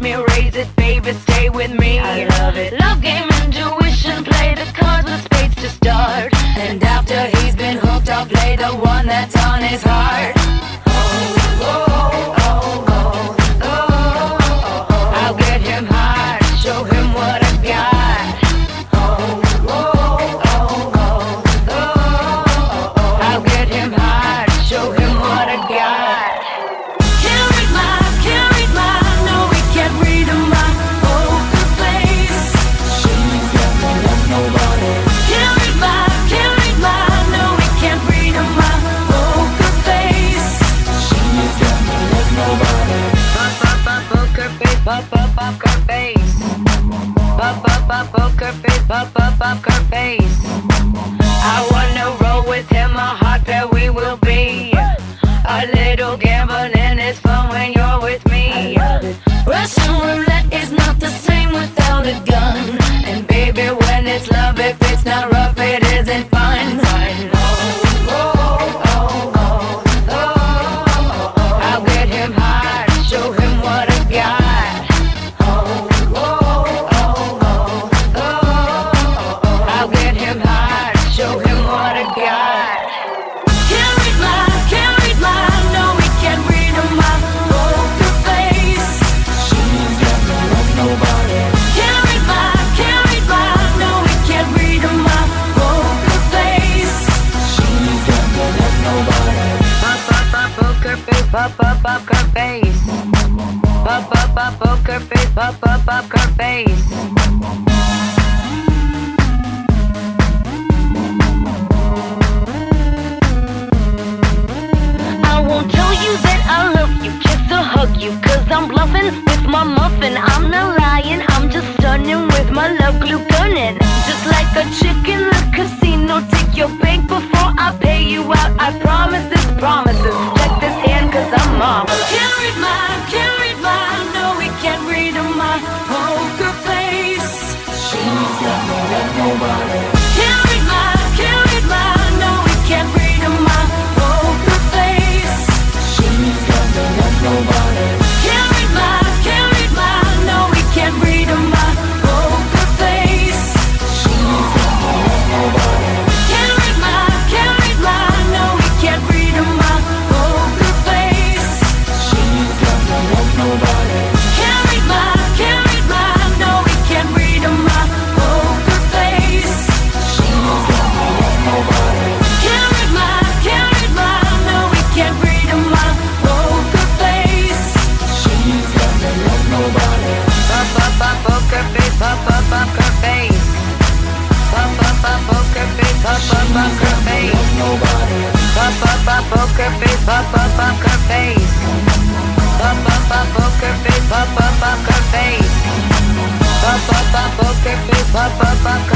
me raise it, baby, stay with me. I love it. Love game, intuition, play the cards with spades to start. And after he's been hooked, I'll play the one that's on his heart. bop bop bop her face. Pop, bop bop poker face, her face. I want poker face. Pop up, pop poker face. Pop up, poker face. I won't tell you that I love you, kiss or hug you, cause I'm bluffing with my muffin. I'm not lying, I'm just stunning with my love glue gunning. Just like a chicken, the casino. poker face, pop up up her face. Pop up up poker face, pop up up her face. Pop up up poker face, pop up up her face.